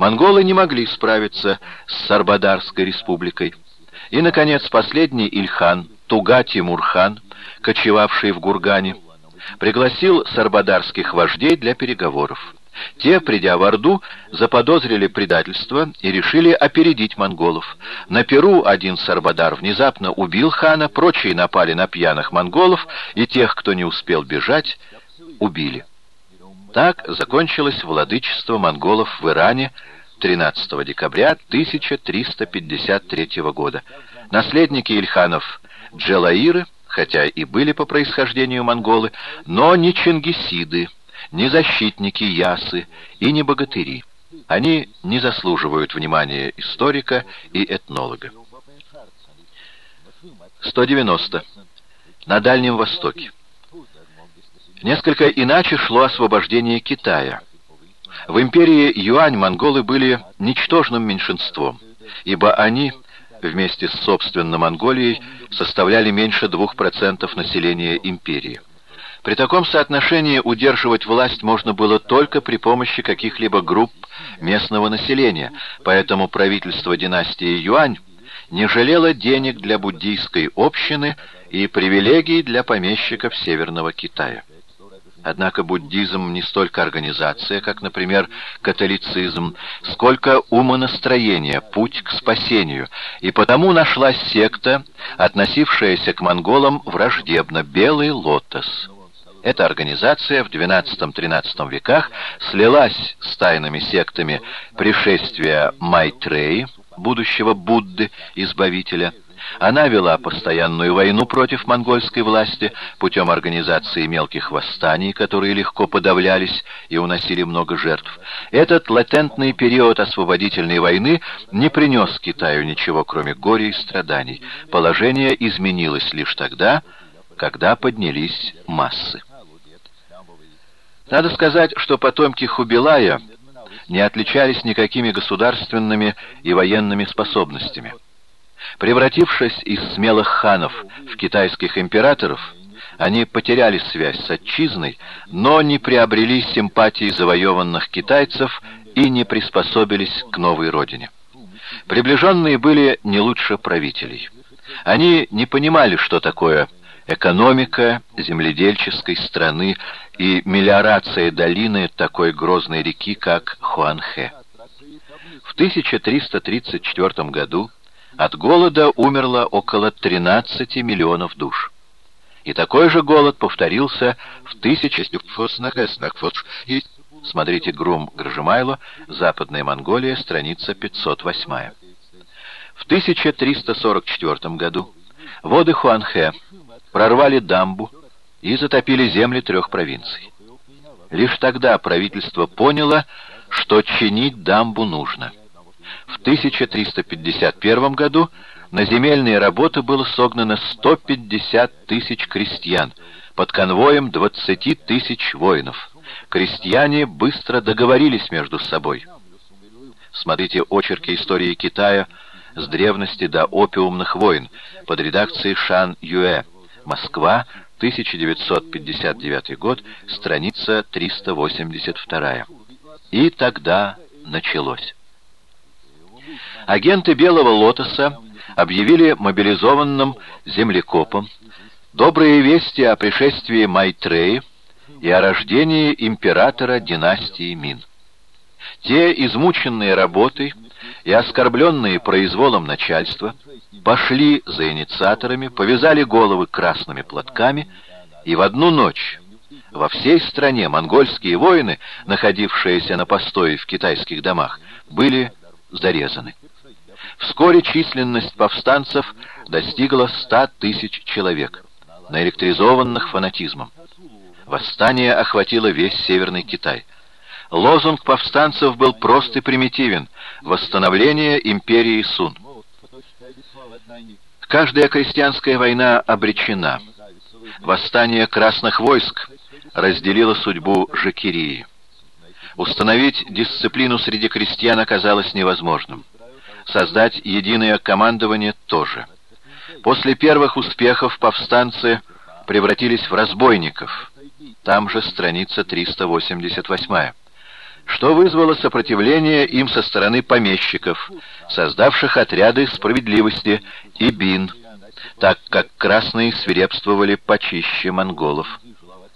Монголы не могли справиться с Сарбадарской республикой. И, наконец, последний Ильхан, Туга-Тимурхан, кочевавший в Гургане, пригласил сарбадарских вождей для переговоров. Те, придя в Орду, заподозрили предательство и решили опередить монголов. На Перу один сарбадар внезапно убил хана, прочие напали на пьяных монголов, и тех, кто не успел бежать, убили. Так закончилось владычество монголов в Иране 13 декабря 1353 года. Наследники Ильханов Джелаиры, хотя и были по происхождению монголы, но не чингисиды, не защитники Ясы и не богатыри. Они не заслуживают внимания историка и этнолога. 190. На Дальнем Востоке. Несколько иначе шло освобождение Китая. В империи Юань монголы были ничтожным меньшинством, ибо они, вместе с собственно Монголией, составляли меньше 2% населения империи. При таком соотношении удерживать власть можно было только при помощи каких-либо групп местного населения, поэтому правительство династии Юань не жалело денег для буддийской общины и привилегий для помещиков Северного Китая. Однако буддизм не столько организация, как, например, католицизм, сколько умонастроение, путь к спасению, и потому нашлась секта, относившаяся к монголам враждебно, Белый Лотос. Эта организация в XII-XIII веках слилась с тайными сектами пришествия Майтреи, будущего Будды, Избавителя, она вела постоянную войну против монгольской власти путем организации мелких восстаний, которые легко подавлялись и уносили много жертв. Этот латентный период освободительной войны не принес Китаю ничего, кроме горя и страданий. Положение изменилось лишь тогда, когда поднялись массы. Надо сказать, что потомки Хубилая не отличались никакими государственными и военными способностями. Превратившись из смелых ханов в китайских императоров, они потеряли связь с отчизной, но не приобрели симпатии завоеванных китайцев и не приспособились к новой родине. Приближенные были не лучше правителей. Они не понимали, что такое экономика земледельческой страны и мелиорация долины такой грозной реки, как Хуанхэ. В 1334 году от голода умерло около 13 миллионов душ. И такой же голод повторился в тысячи... Смотрите Грум Гржемайло, Западная Монголия, страница 508. В 1344 году воды Хуанхэ прорвали дамбу и затопили земли трех провинций. Лишь тогда правительство поняло, что чинить дамбу нужно. В 1351 году на земельные работы было согнано 150 тысяч крестьян под конвоем 20 тысяч воинов. Крестьяне быстро договорились между собой. Смотрите очерки истории Китая с древности до опиумных войн под редакцией Шан Юэ. Москва, 1959 год, страница 382. И тогда началось. Агенты Белого Лотоса объявили мобилизованным землекопом добрые вести о пришествии Майтреи и о рождении императора династии Мин. Те, измученные работой и оскорбленные произволом начальства, пошли за инициаторами, повязали головы красными платками, и в одну ночь во всей стране монгольские воины, находившиеся на постое в китайских домах, были зарезаны. Вскоре численность повстанцев достигла ста тысяч человек, наэлектризованных фанатизмом. Восстание охватило весь Северный Китай. Лозунг повстанцев был прост и примитивен – восстановление империи Сун. Каждая крестьянская война обречена. Восстание красных войск разделило судьбу Жакирии. Установить дисциплину среди крестьян оказалось невозможным создать единое командование тоже. После первых успехов повстанцы превратились в разбойников. Там же страница 388. что вызвало сопротивление им со стороны помещиков, создавших отряды справедливости и бин, так как красные свирепствовали почище монголов.